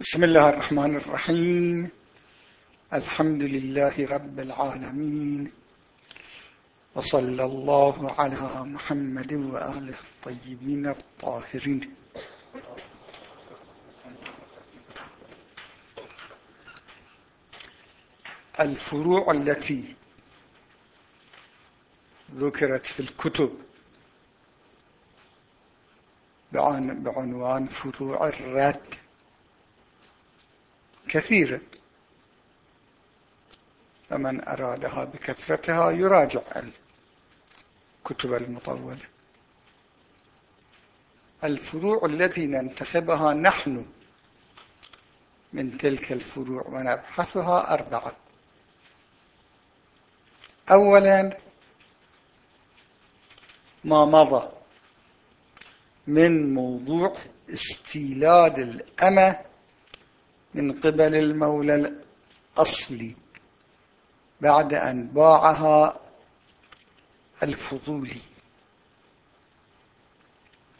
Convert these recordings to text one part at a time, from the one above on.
بسم الله الرحمن الرحيم. الحمد لله رب العالمين. وصلى الله على محمد وآله الطيبين الطاهرين. الفروع التي ذكرت في الكتب بعنوان فروع الرد. كثيرة فمن أرادها بكثرتها يراجع الكتب المطولة. الفروع التي ننتخبها نحن من تلك الفروع ونبحثها أربعة. أولا ما مضى من موضوع استيلاد الأمة من قبل المولى الأصلي بعد أن باعها الفضولي.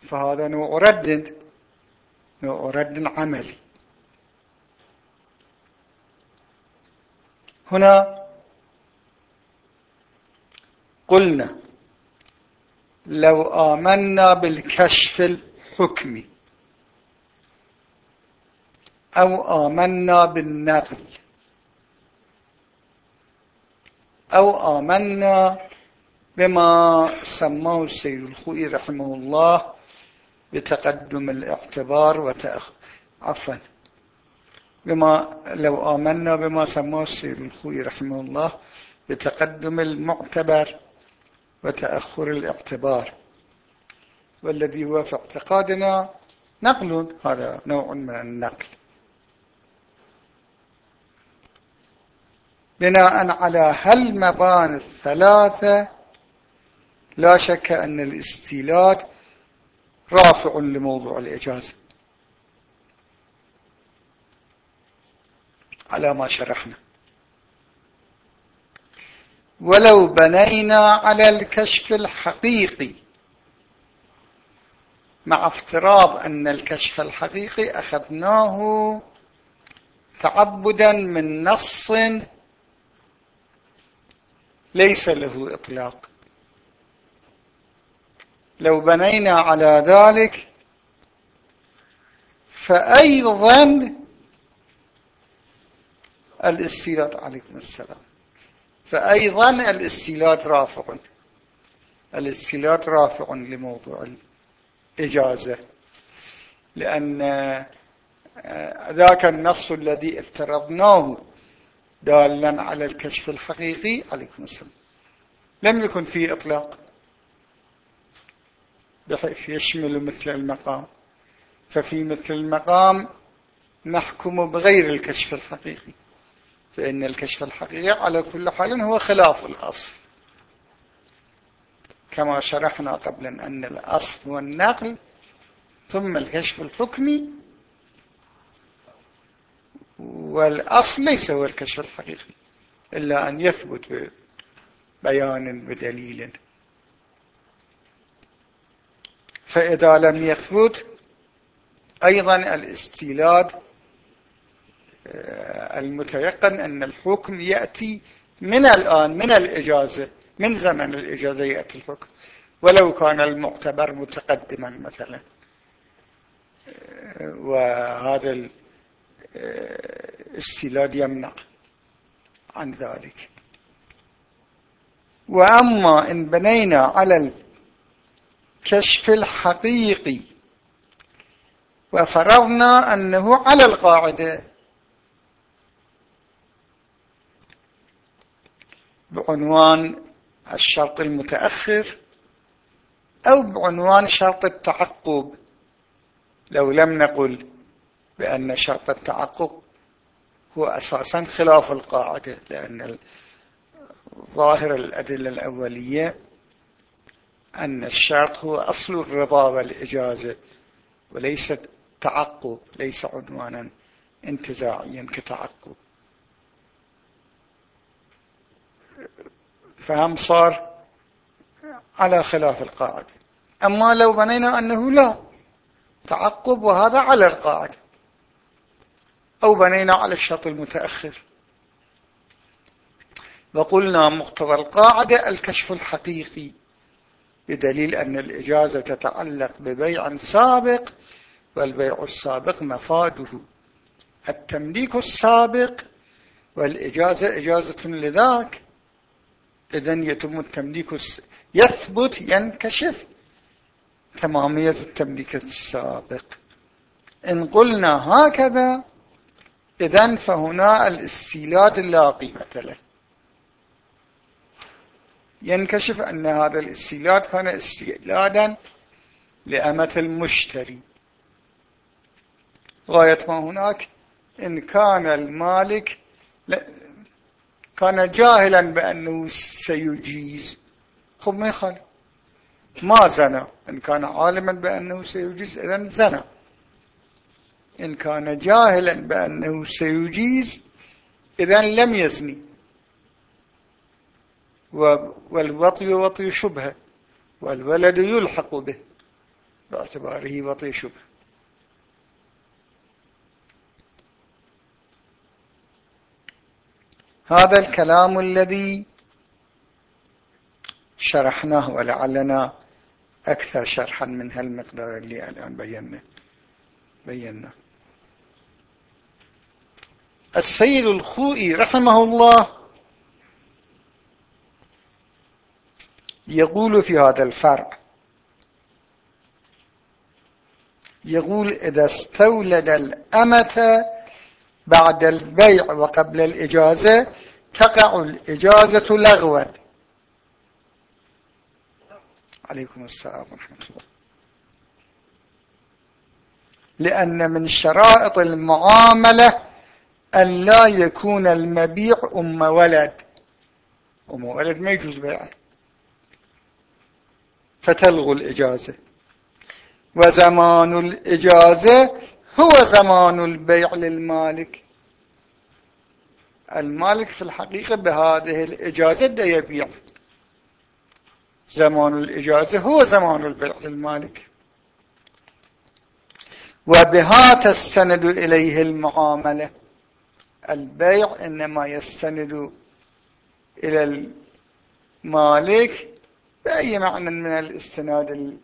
فهذا نوع رد نوع رد عملي. هنا قلنا لو آمنا بالكشف الحكمي أو آمنا بالنقل أو آمنا بما سماه السيد الخوئي رحمه الله بتقدم الاعتبار وتأخر عفوا بما لو آمنا بما سماه السيد الخوئي رحمه الله بتقدم المعتبر وتأخر الاعتبار. والذي هو في اعتقادنا نقل هذا نوع من النقل. بناء على هالمباني الثلاثة لا شك أن الاستيلاد رافع لموضوع الإجازة على ما شرحنا. ولو بنينا على الكشف الحقيقي مع افتراض أن الكشف الحقيقي أخذناه تعبدا من نص ليس له إطلاق. لو بنينا على ذلك فأيضا الاستيلاد عليكم السلام. فأيضا الاستيلاد رافع. الاستيلاد رافع لموضوع الإجازة. لأن ذاك النص الذي افترضناه دالا على الكشف الحقيقي. عليكم السلام. لم يكن فيه إطلاق بحيث يشمل مثل المقام. ففي مثل المقام نحكم بغير الكشف الحقيقي فإن الكشف الحقيقي على كل حال هو خلاف الأصل. كما شرحنا قبل أن الأصل هو النقل ثم الكشف الحكمي والأصل ليس هو الكشف الحقيقي إلا أن يثبت ببيان بدليل فإذا لم يثبت أيضا الاستيلاد آه، المتيقن أن الحكم يأتي من الآن من الإجازة من زمن الإجازة يأتي الحكم. ولو كان المعتبر متقدما مثلا. آه، وهذا استيلاد يمنع عن ذلك. وأما إن بنينا على الكشف الحقيقي وفرضنا أنه على القاعدة بعنوان الشرط المتأخر أو بعنوان شرط التعقب لو لم نقل بأن شرط التعقب هو أساسا خلاف القاعدة لأن ظاهر الأدلة الأولية أن الشرط هو أصل الرضا والإجازة وليس تعقب ليس عنوانا انتزاعيا كتعقب. فهم صار على خلاف القاعدة. أما لو بنينا أنه لا تعقب وهذا على القاعدة. أو بنينا على الشرط المتأخر. وقلنا مقتضى القاعدة الكشف الحقيقي بدليل أن الإجازة تتعلق ببيع سابق والبيع السابق مفاده. التمليك السابق والإجازة إجازة لذاك إذن يتم التمليك يثبت ينكشف تمامية التمليك السابق. إن قلنا هكذا إذن فهنا الاستيلاد لا قيمة له. ينكشف أن هذا الاستيلاد كان استيلادا لأمة المشتري. غاية ما هناك إن كان المالك كان جاهلا بأنه سيجيز. خب ما يخالف ما زنى. إن كان عالما بأنه سيجيز إذن زنى. إن كان جاهلا بأنه سيجيز إذن لم يزني. والوطي وطي شبهة والولد يلحق به باعتباره وطي شبهة. هذا الكلام الذي شرحناه ولعلنا أكثر شرحا من هالمقدار اللي الآن بينا بينا. السيد الخوئي رحمه الله. يقول في هذا الفرع يقول إذا استولد الأمة بعد البيع وقبل الإجازة تقع الإجازة لغوا. عليكم السلام ورحمة الله. لأن من شرائط المعاملة أن لا يكون المبيع أم ولد. أم ولد ما يجوز بيعه فتلغو الإجازة. وزمان الإجازة هو زمان البيع للمالك. المالك في الحقيقة بهذه الإجازة دا يبيع. زمان الإجازة هو زمان البيع للمالك. وبها تستند إليه المعاملة. البيع إنما يستند إلى المالك بأي معنى من الاستناد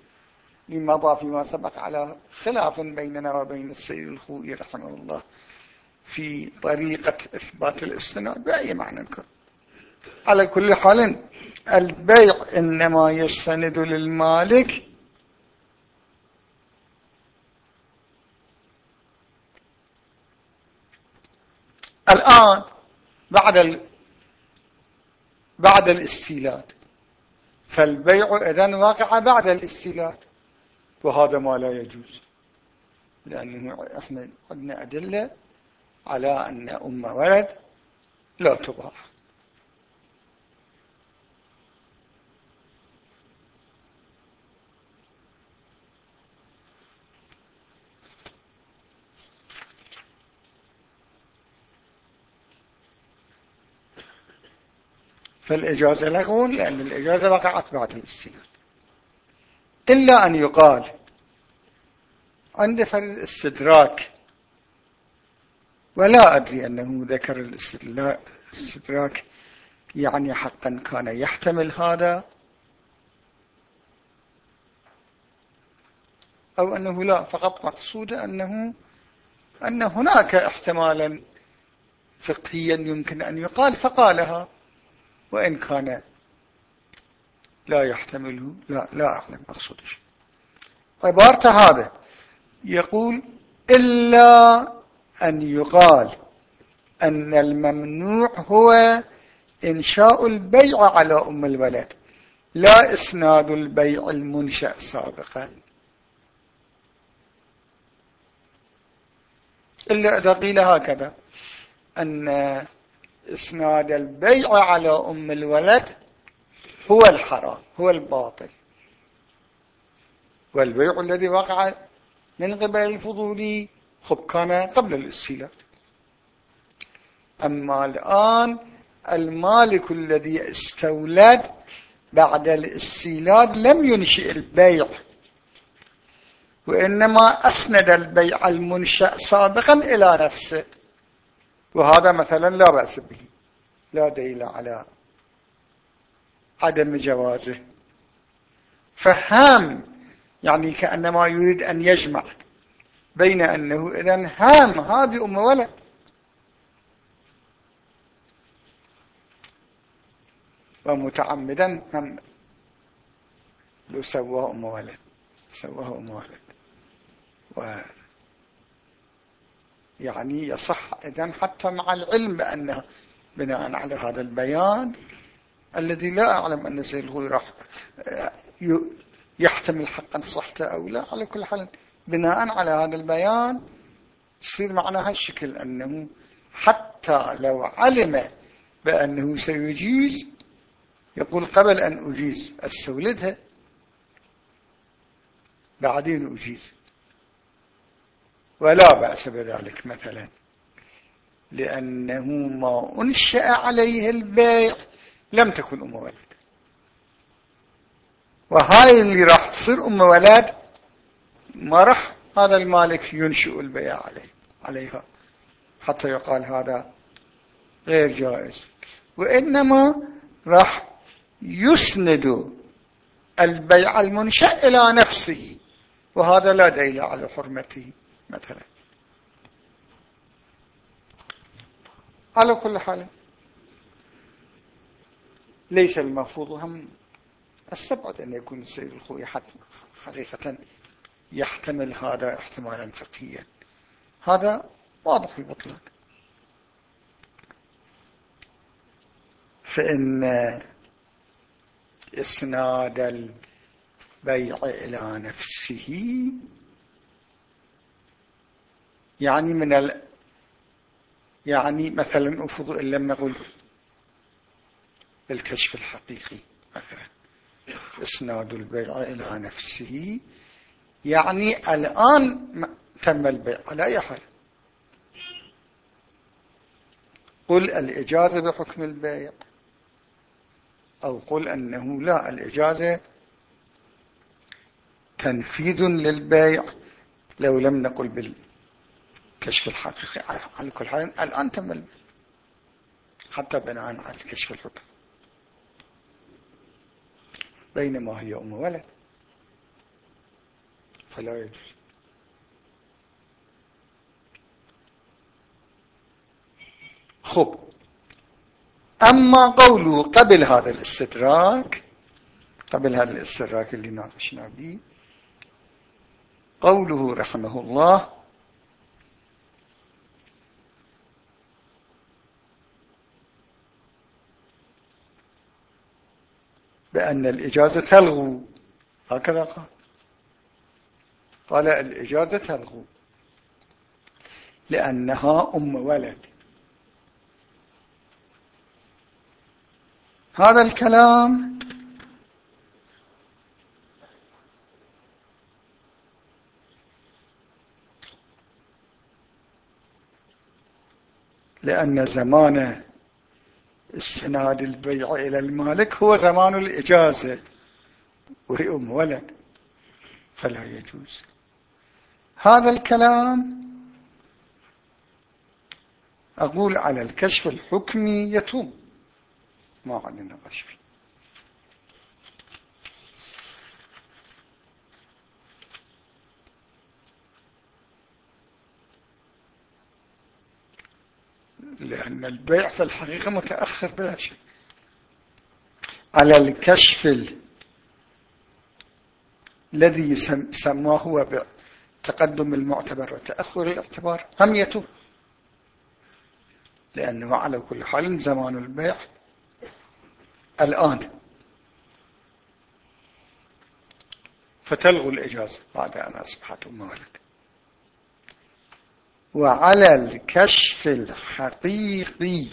لمضى فيما سبق على خلاف بيننا وبين السيد الخوئي رحمه الله في طريقة إثبات الاستناد بأي معنى كان. على كل حال البيع إنما يستند للمالك الآن بعد ال... بعد الاستيلاد. فالبيع إذن وقع بعد الاستيلاد وهذا ما لا يجوز لأنه إحنا عندنا أدلة على أن أم ولد لا تباع. فالإجازة لغو لأن الإجازة وقعت بعد الاستيلاد إلا أن يقال عند فرد الاستدراك ولا أدري أنه ذكر الاستدراك يعني حقا كان يحتمل هذا أو أنه لا فقط مقصود أنه أن هناك احتمالا فقهيا يمكن أن يقال فقالها. وإن كان لا يحتمله لا لا أعلم مقصود شيء. عبارة هذا يقول إلا أن يقال أن الممنوع هو إنشاء البيع على أم الولد لا إسناد البيع المنشأ سابقا. إلا إذا قيل هكذا أن إسناد البيع على أم الولد هو الحرام هو الباطل. والبيع الذي وقع من قبل الفضولي خب كان قبل الاستيلاد أما الآن المالك الذي استولد بعد الاستيلاد لم ينشئ البيع وإنما أسند البيع المنشأ سابقا إلى نفسه وهذا مثلا لا بأس به. لا دليل على عدم جوازه. فهام يعني كأنما يريد أن يجمع بين أنه إذن هام هذه أم ولد. ومتعمدا هم لو سواه أم ولد. سواه أم ولد. و يعني يصح إذن حتى مع العلم بأنه بناء على هذا البيان الذي لا أعلم أن سيد الغوي راح يحتمل حقا صحته أو لا. على كل حال بناء على هذا البيان يصير معنى هالشكل أنه حتى لو علم بأنه سيجيز يقول قبل أن أجيز أستولدها بعدين أجيز. ولا بأس بذلك مثلا. لأنه ما أنشأ عليه البيع لم تكن أم ولد. وهاي اللي راح تصير أم ولد ما راح هذا المالك ينشئ البيع عليه عليها. حتى يقال هذا غير جائز. وإنما راح يسند البيع المنشأ إلى نفسه. وهذا لا دليل على حرمته. مثلا. على كل حال ليس المفروض هم استبعد أن يكون السيد الخوي حقيقة يحتمل هذا احتمالا فقهيا. هذا واضح البطلان فإن إسناد البيع إلى نفسه يعني من ال... يعني مثلا أفض إن لم نقل الكشف الحقيقي مثلا إسناد البيع إلى نفسه. يعني الآن تم البيع على أي حال. قل الإجازة بحكم البيع أو قل أنه لا الإجازة تنفيذ للبيع لو لم نقل بالكشف الحقيقي على كل حال الآن تم حتى بناء على الكشف الحكم بينما هي أم ولد فلا يجوز. خب. أما قوله قبل هذا الاستدراك قبل هذا الاستدراك اللي ناقشنا به قوله رحمه الله بأن الإجازة تلغو. هكذا قال. قال الإجازة تلغو. لأنها أم ولد. هذا الكلام لأن زمان استناد البيع إلى المالك هو زمان الإجازة. وهي أم ولد. فلا يجوز. هذا الكلام أقول على الكشف الحكمي يتوب. ما علينا غشف. لأن البيع في الحقيقة متأخر بلا شك. على الكشف الذي سماه هو تقدم المعتبر وتأخر الاعتبار. هم يتوب. لأنه على كل حال زمان البيع الآن. فتلغوا الإجازة بعد أن أصبحت ولد وعلى الكشف الحقيقي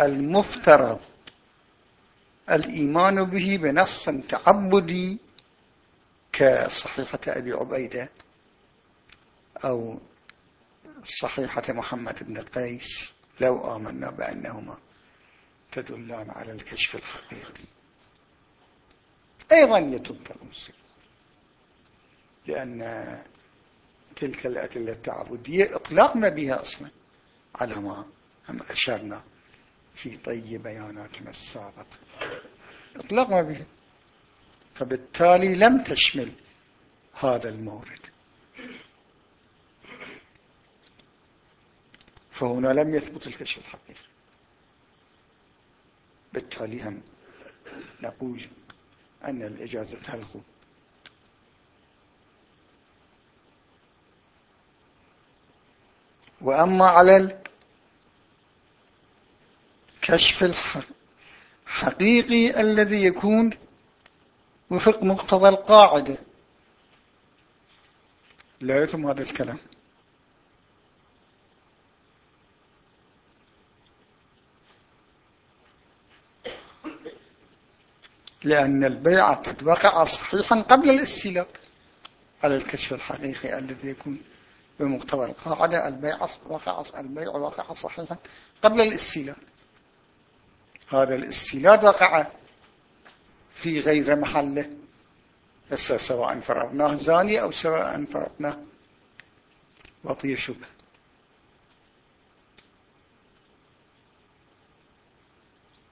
المفترض الإيمان به بنص تعبدي كصحيحة أبي عبيدة أو صحيحة محمد بن قيس لو آمنا بأنهما تدلان على الكشف الحقيقي. أيضا يتم المسلم لأن تلك الأدلة التعبدية إطلاق ما بها أصلا على ما هم أشرنا في طي بياناتنا السابقة. اطلقنا به فبالتالي لم تشمل هذا المورد. فهنا لم يثبت الكشف الحقيقي. بالتالي هم نقول أن الإجازة تلغو. وأما على الكشف الحقيقي الذي يكون وفق مقتضى القاعدة. لا يتم هذا الكلام. لأن البيع قد وقع صحيحا قبل الاستيلاء على الكشف الحقيقي الذي يكون. بمقتضى القاعدة البيع وقع البيع وقع صحيحا قبل الاستيلاء. هذا الاستيلاء وقع في غير محله سواء فرضناه زاني أو سواء فرضناه وطي شبه.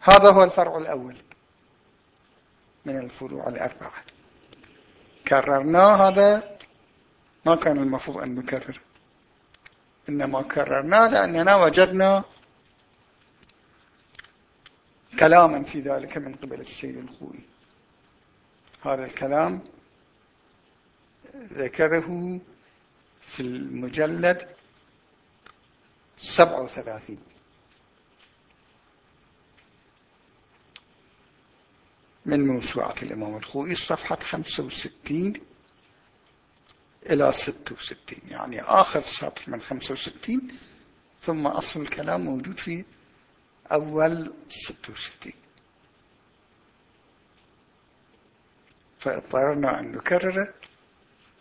هذا هو الفرع الأول من الفروع الأربعة. كررنا هذا ما كان المفروض أن نكرر. إنما كررنا لأننا وجدنا كلاما في ذلك من قبل السيد الخوي. هذا الكلام ذكره في المجلد 37 من موسوعة الإمام الخوئي صفحة 65 إلى 66 يعني آخر سطر من 65 ثم أصل الكلام موجود في أول 66 فاضطررنا أن نكرره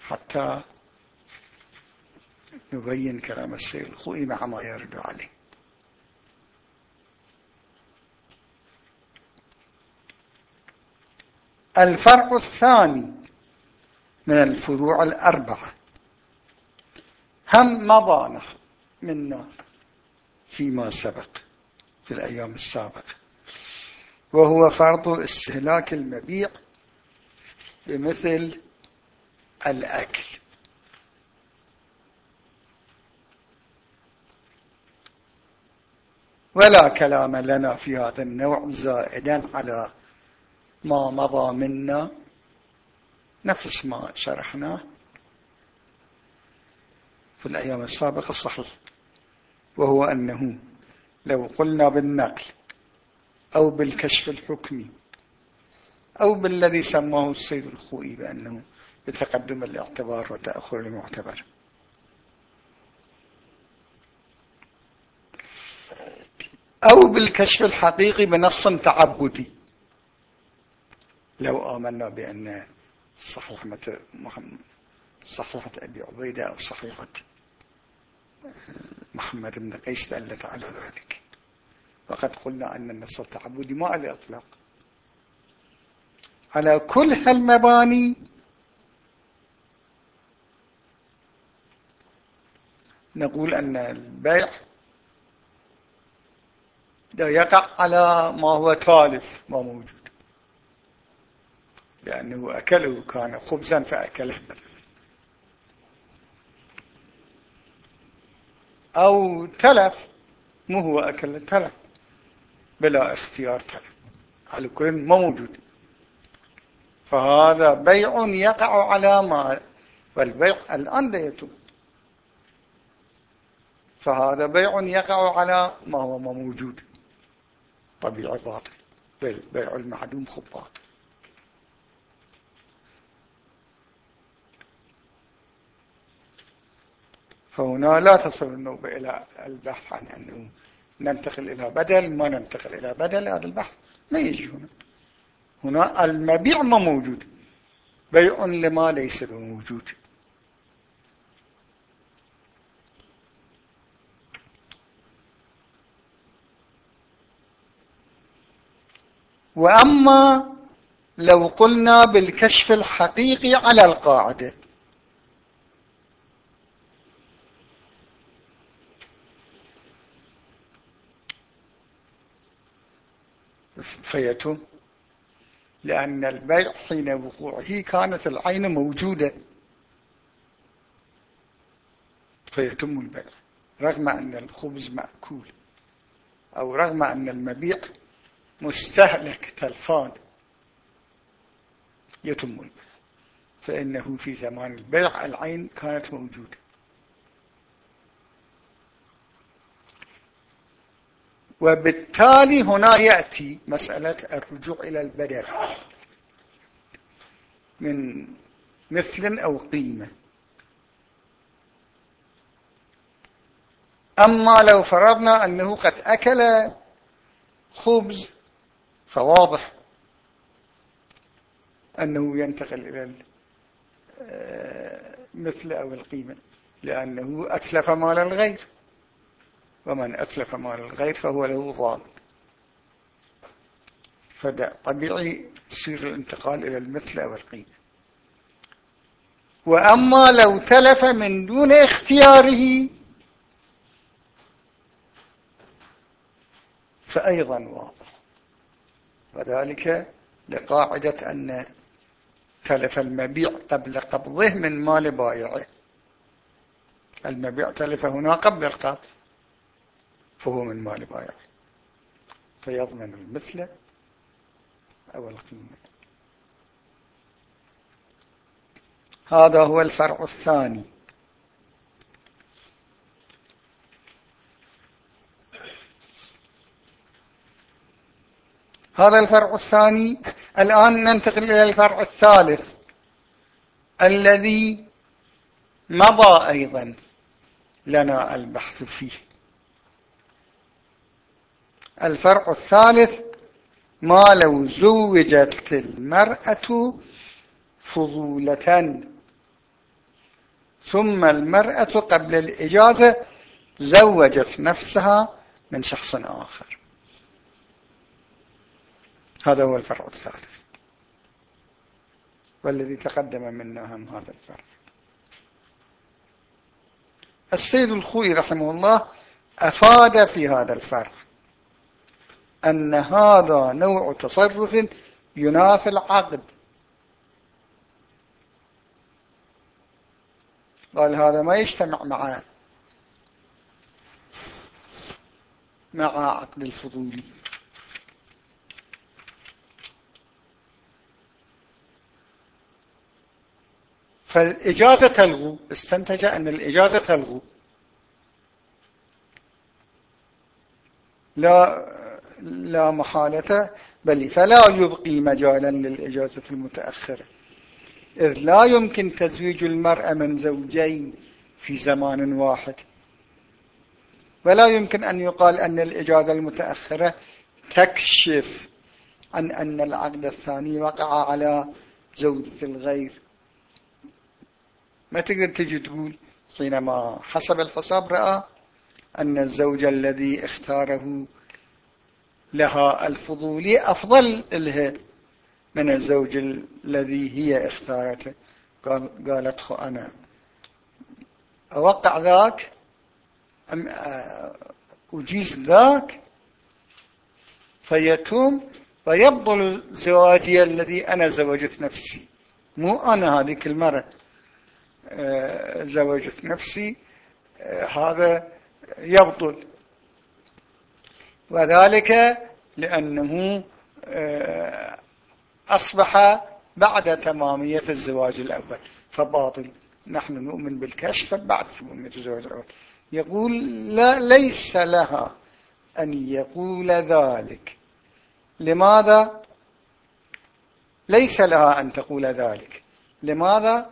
حتى نبين كلام السيد الخوئي مع ما يرد عليه. الفرع الثاني من الفروع الأربعة. هم مضى منا فيما سبق في الأيام السابقة. وهو فرض استهلاك المبيع بمثل الأكل. ولا كلام لنا في هذا النوع زائدا على ما مضى منا نفس ما شرحناه في الأيام السابقة الصحيح وهو أنه لو قلنا بالنقل أو بالكشف الحكمي أو بالذي سماه السيد الخوئي بأنه بتقدم الاعتبار وتأخر المعتبر. أو بالكشف الحقيقي بنص تعبدي. لو آمنا بأن صحيحة صحيحة أبي عبيدة أو صحيحة محمد بن قيس دلت على ذلك. وقد قلنا أن النص التعبدي ما على الإطلاق على كل هالمباني. نقول أن البيع يقع على ما هو تالف ما موجود. لأنه أكله كان خبزا فأكله أو تلف مو هو أكل تلف. بلا اختيار تلف. على كل ما موجود. فهذا بيع يقع على ما والبيع الآن لا يتم فهذا بيع يقع على ما هو ما موجود. طبيعي باطل. بيع المعدوم خب باطل. فهنا لا تصل النوبة إلى البحث عن أنه ننتقل إلى بدل ما ننتقل إلى بدل هذا البحث ما يجي هنا. هنا المبيع ما موجود بيع لما ليس بموجود. وأما لو قلنا بالكشف الحقيقي على القاعدة فيتم لأن البيع حين وقوعه كانت العين موجودة. فيتم البيع. رغم أن الخبز مأكول. أو رغم أن المبيع مستهلك تلفان يتم البيع. فإنه في زمان البيع العين كانت موجودة. وبالتالي هنا يأتي مسألة الرجوع إلى البدل من مثل أو قيمة. أما لو فرضنا أنه قد أكل خبز فواضح أنه ينتقل إلى المثل أو القيمة لأنه أتلف مال الغير ومن أتلف مال الغير فهو له ظالم فطبيعي يصير الانتقال إلى المثل أو القيمة. وأما لو تلف من دون اختياره فأيضا واضح. وذلك لقاعدة أن تلف المبيع قبل قبضه من مال بائعه. المبيع تلف هنا قبل القبض. فهو من مال بائعه فيضمن المثل أو القيمة. هذا هو الفرع الثاني. هذا الفرع الثاني. الآن ننتقل إلى الفرع الثالث. الذي مضى أيضا لنا البحث فيه. الفرع الثالث ما لو زوجت المرأة فضولة. ثم المرأة قبل الإجازة زوجت نفسها من شخص آخر. هذا هو الفرع الثالث. والذي تقدم منا هم هذا الفرع السيد الخوي رحمه الله أفاد في هذا الفرع أن هذا نوع تصرف ينافي العقد. قال هذا ما يجتمع مع مع عقد الفضولي فالإجازة تلغو استنتج أن الإجازة تلغو. لا لا محالة بل فلا يبقي مجالا للإجازة المتأخرة. إذ لا يمكن تزويج المرأة من زوجين في زمان واحد. ولا يمكن أن يقال أن الإجازة المتأخرة تكشف عن أن العقد الثاني وقع على زوجة الغير. ما تقدر تجي تقول؟ حينما حسب الحساب رأى أن الزوج الذي اختاره لها الفضولي أفضل لها من الزوج الذي هي اختارته قال قالت خو أنا. أوقع ذاك؟ أم أجيز ذاك؟ فيتم ويبطل زواجي الذي أنا زوجت نفسي. مو أنا هذيك المرة آه، زوجت نفسي. آه، هذا يبطل. وذلك لأنه آه، أصبح بعد تمامية الزواج الأول. فباطل. نحن نؤمن بالكشف بعد تمامية الزواج الأول. يقول لا ليس لها أن يقول ذلك. لماذا؟ ليس لها أن تقول ذلك. لماذا؟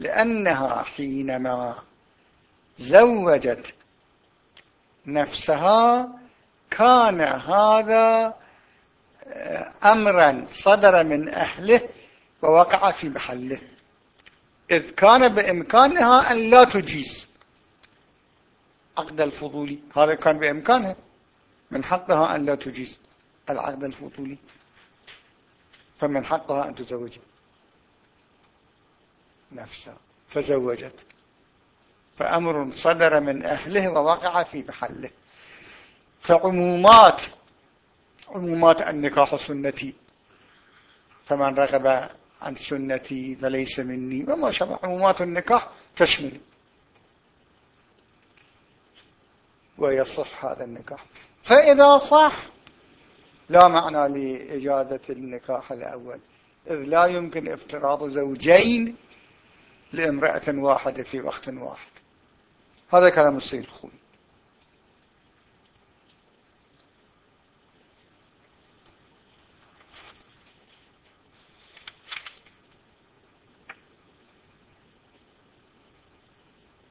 لأنها حينما زوجت نفسها كان هذا آه، أمرا صدر من أهله ووقع في محله. إذ كان بإمكانها أن لا تجيز. عقد الفضولي. هذا كان بإمكانها من حقها أن لا تجيز العقد الفضولي. فمن حقها أن تزوج نفسها. فزوجت. فأمر صدر من أهله ووقع في محله. فعمومات عمومات النكاح سنتي. فمن رغب عن سنتي فليس مني. وما شابه عمومات النكاح تشمل. ويصح هذا النكاح. فإذا صح لا معنى لإجازة النكاح الأول. إذ لا يمكن افتراض زوجين لامرأة واحدة في وقت واحد. هذا كلام السيد الخوي.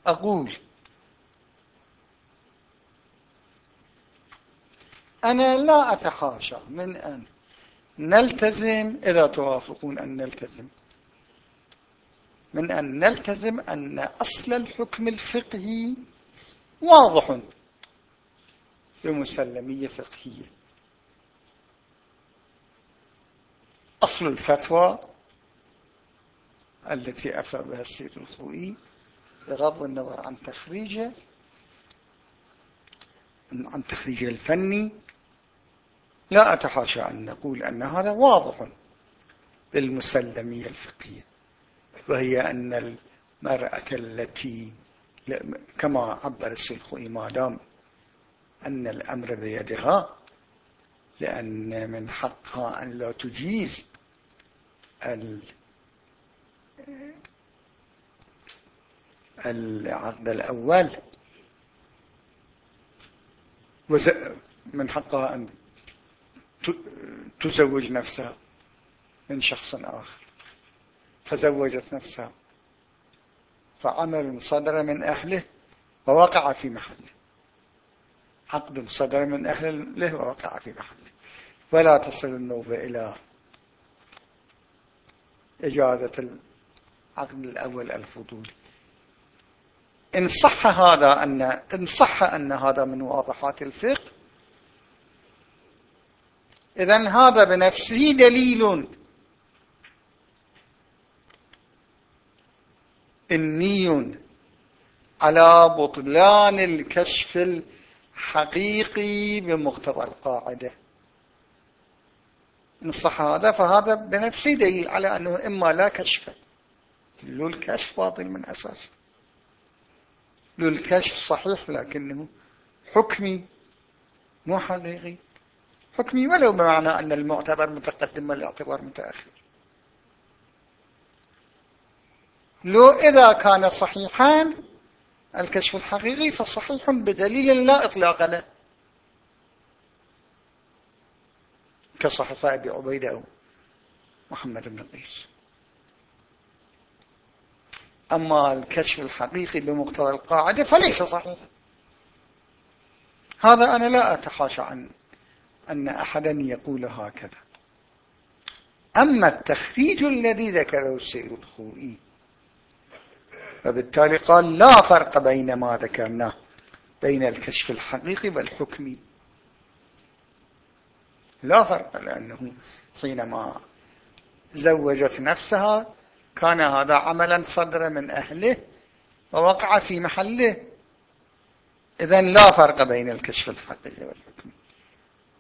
أقول أنا لا أتحاشى من أن نلتزم إذا توافقون أن نلتزم من أن نلتزم أن أصل الحكم الفقهي واضح بمسلمية فقهية. أصل الفتوى التي أفى بها السيد الخوئي بغض النظر عن تخريجه عن تخريجه الفني لا أتحاشى أن نقول أن هذا واضح بالمسلمية الفقهية. وهي أن المرأة التي كما عبر الشيخ ما دام أن الأمر بيدها لأن من حقها أن لا تجيز العقد الأول. من حقها أن تزوج نفسها من شخص آخر. فزوجت نفسها. فعمل صدر من أهله ووقع في محله. عقد صدر من أهله ووقع في محله. ولا تصل النوبة إلى إجازة العقد الأول الفضولي. إن صح هذا أن إن صح أن هذا من واضحات الفقه إذا هذا بنفسه دليل. إني على بطلان الكشف الحقيقي بمقتضى القاعدة. إن صح هذا فهذا بنفسه دليل على أنه إما لا كشف له الكشف باطل من أساسه له الكشف صحيح لكنه حكمي مو حقيقي. حكمي ولو بمعنى أن المعتبر متقدم والاعتبار متأخر. لو إذا كان صحيحا الكشف الحقيقي فصحيح بدليل لا إطلاق له. كصحفاء أبي عبيدة أو محمد بن قيس. أما الكشف الحقيقي بمقتضى القاعدة فليس صحيحا. هذا أنا لا أتحاشى عن أن أحدا يقول هكذا. أما التخريج الذي ذكره السيد الخوئي فبالتالي قال لا فرق بين ما ذكرناه بين الكشف الحقيقي والحكمي. لا فرق لأنه حينما زوجت نفسها كان هذا عملا صدر من أهله ووقع في محله. إذن لا فرق بين الكشف الحقيقي والحكمي.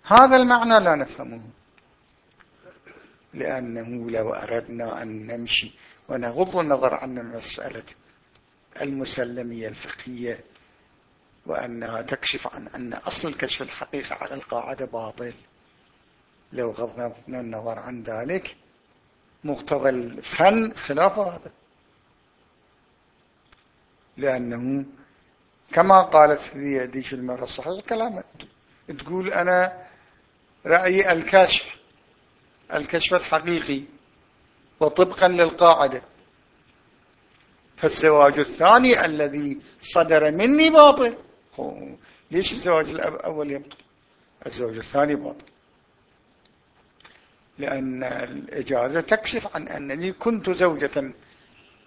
هذا المعنى لا نفهمه. لأنه لو أردنا أن نمشي ونغض النظر عن مسألة المسلمية الفقهية وأنها تكشف عن أن أصل كشف الحقيقة على القاعدة باطل لو غضنا النظر عن ذلك مقتضى الفن خلاف هذا لأنه كما قالت هذه ديش المرة الصحيح كلامه تقول أنا رأيي الكشف الكشف الحقيقي وطبقا للقاعدة. فالزواج الثاني الذي صدر مني باطل. ليش الزواج الأول يبطل؟ الزواج الثاني باطل. لأن الإجازة تكشف عن أنني كنت زوجة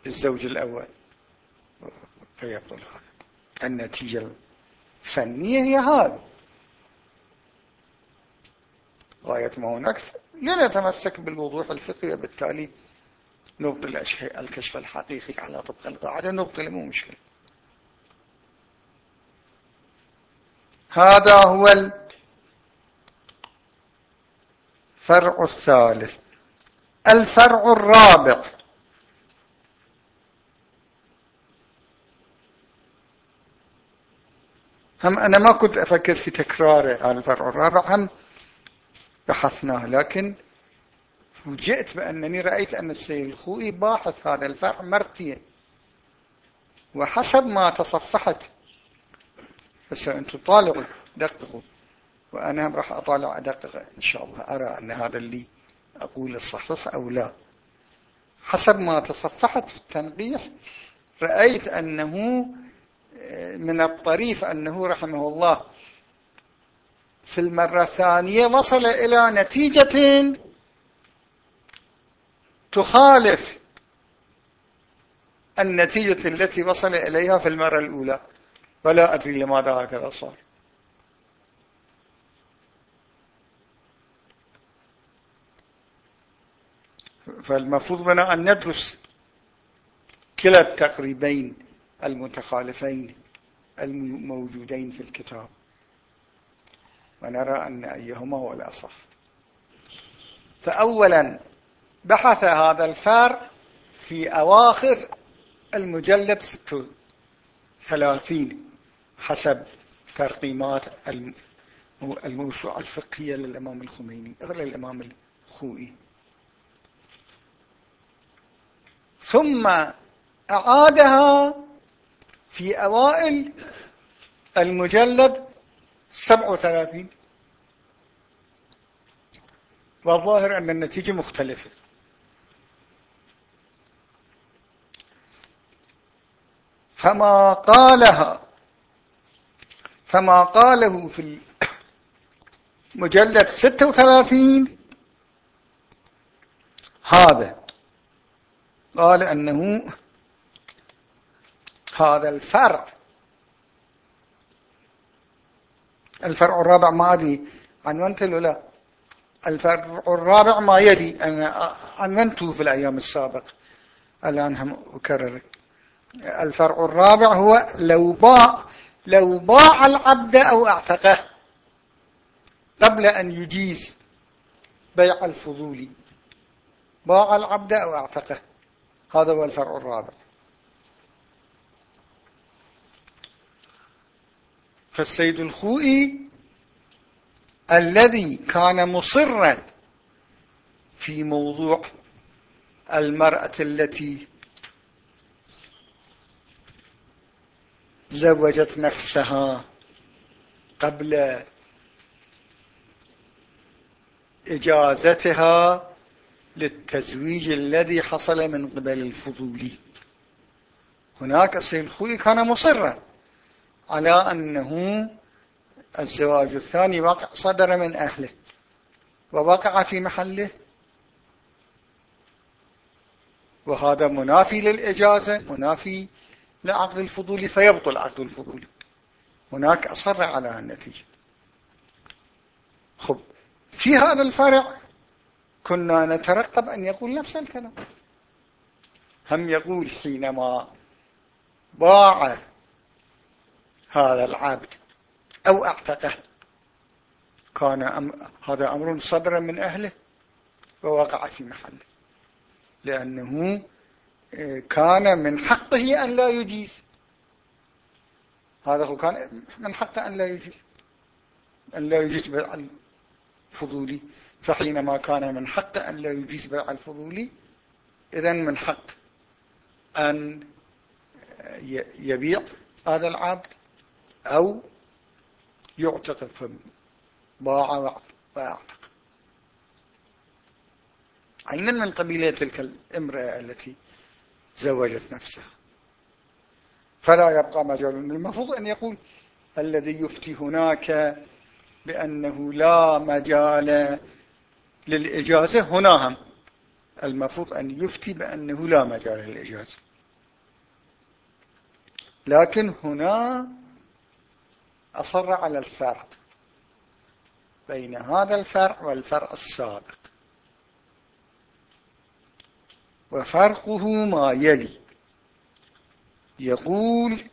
للزوج الأول. فيبطل هذا النتيجة الفنية هي هذا غاية ما هناك لنتمسك بالوضوح الفقهي وبالتالي نبطل الكشف الحقيقي على طبق القاعدة نبطل مو مشكلة. هذا هو الفرع الثالث. الفرع الرابع. هم أنا ما كنت أفكر في تكرار هذا الفرع الرابع هم بحثناه لكن فوجئت بأنني رأيت أن السيد الخوئي باحث هذا الفرع مرتين. وحسب ما تصفحت بس أنتم طالعوا دققوا وأنا راح أطالع أدقق إن شاء الله أرى أن هذا اللي أقول الصحيح أو لا. حسب ما تصفحت في التنقيح رأيت أنه من الطريف أنه رحمه الله. في المرة الثانية وصل إلى نتيجة تخالف النتيجة التي وصل إليها في المرة الأولى. ولا أدري لماذا هكذا صار. فالمفروض بنا أن ندرس كلا التقريبين المتخالفين الموجودين في الكتاب. ونرى أن أيهما هو الأصح. فأولا بحث هذا الفار في أواخر المجلد 36 حسب ترقيمات الموسوعة الفقهية للإمام الخميني غير الإمام الخوئي. ثم أعادها في أوائل المجلد 37 والظاهر أن النتيجة مختلفة. فما قالها فما قاله في المجلد 36 هذا. قال أنه هذا الفرع الفرع الرابع ما أدري عنونت له لا. الفرع الرابع ما يلي أنا عنونته في الأيام السابقة الآن هم أكرر. الفرع الرابع هو لو باع لو باع العبد أو أعتقه قبل أن يجيز بيع الفضولي باع العبد أو أعتقه. هذا هو الفرع الرابع. فالسيد الخوئي الذي كان مصرا في موضوع المرأة التي زوجت نفسها قبل إجازتها للتزويج الذي حصل من قبل الفضولي هناك السيد الخوئي كان مصرا على أنه الزواج الثاني وقع صدر من أهله ووقع في محله. وهذا منافي للإجازة منافي لعقد الفضولي فيبطل عقد الفضولي هناك أصر على النتيجة. خب في هذا الفرع كنا نترقب أن يقول نفس الكلام. هم يقول حينما باع هذا العبد أو أعتقه كان أم هذا أمر صدر من أهله ووقع في محله. لأنه آه، كان من حقه أن لا يجيز. هذا هو كان من حقه أن لا يجيز أن لا يجيز بيع الفضولي فحينما كان من حقه أن لا يجيز بيع الفضولي إذن من حق أن يبيع هذا العبد أو يعتق فباع ويعتق عينا من قبيلة تلك الامرأة التي زوجت نفسها؟ فلا يبقى مجال المفروض أن يقول الذي يفتي هناك بأنه لا مجال للإجازة هنا هم. المفروض أن يفتي بأنه لا مجال للإجازة. لكن هنا أصر على الفرق بين هذا الفرع والفرع السابق. وفرقه ما يلي. يقول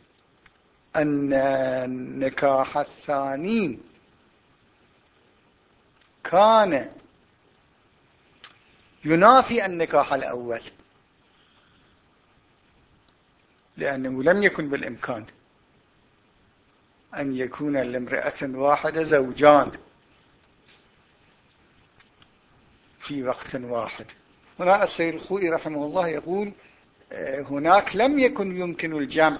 أن النكاح الثاني كان ينافي النكاح الأول. لأنه لم يكن بالإمكان أن يكون لامرأة واحدة زوجان في وقت واحد. هنا السيد الخوئي رحمه الله يقول آه، هناك لم يكن يمكن الجمع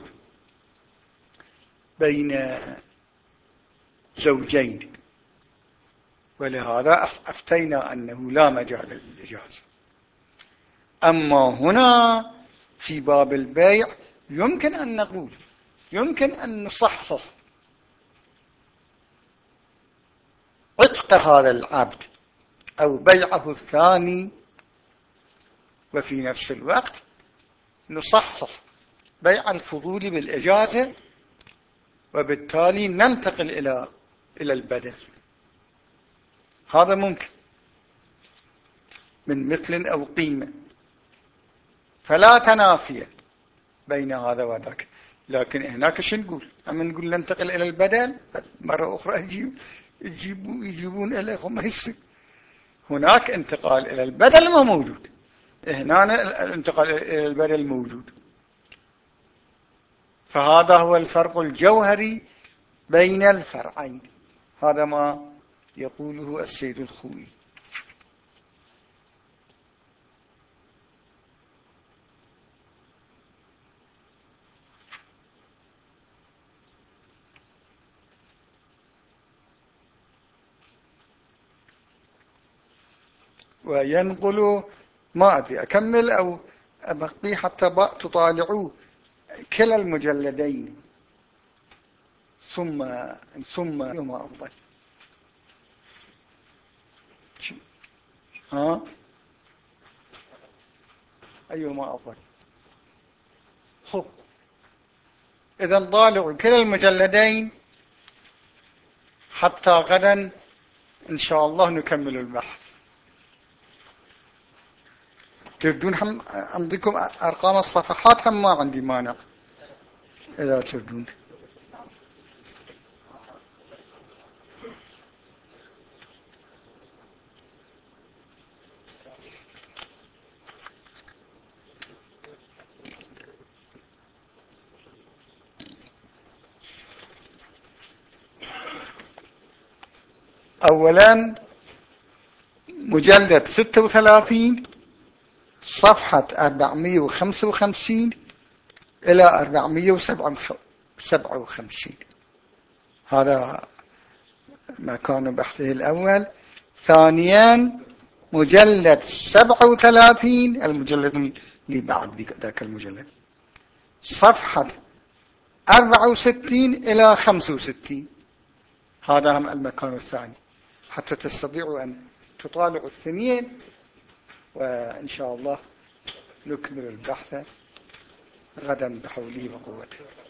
بين زوجين. ولهذا أفتينا أنه لا مجال للإجازة. أما هنا في باب البيع يمكن أن نقول يمكن أن نصحح عتق هذا العبد أو بيعه الثاني وفي نفس الوقت نصحح بيع الفضول بالإجازة وبالتالي ننتقل إلى إلى البدل. هذا ممكن. من مثل أو قيمة. فلا تنافي بين هذا وذاك. لكن هناك شو نقول؟ أما نقول ننتقل إلى البدل مرة أخرى يجيب يجيبون, يجيبون إليكم هسه. هناك انتقال إلى البدل ما موجود. هنا الانتقال إلى البدل موجود. فهذا هو الفرق الجوهري بين الفرعين. هذا ما يقوله السيد الخوي. وينقل ما أدري أكمل أو أبقي حتى تطالعوا كلا المجلدين. ثم ثم يوم أفضل ها؟ أيهما أفضل. خب. إذا طالعوا كلا المجلدين حتى غدا إن شاء الله نكمل البحث. تردون هم عندكم أرقام الصفحات؟ هم ما عندي مانع إذا تردون. أولا مجلد 36 صفحة 455 إلى 457 هذا مكان بحثه الأول. ثانيا مجلد 37 المجلد اللي بعد ذاك المجلد. صفحة 64 إلى 65 هذا هم المكان الثاني. حتى تستطيعوا أن تطالعوا الثنين وإن شاء الله نكمل البحث غدا بحوله وقوته.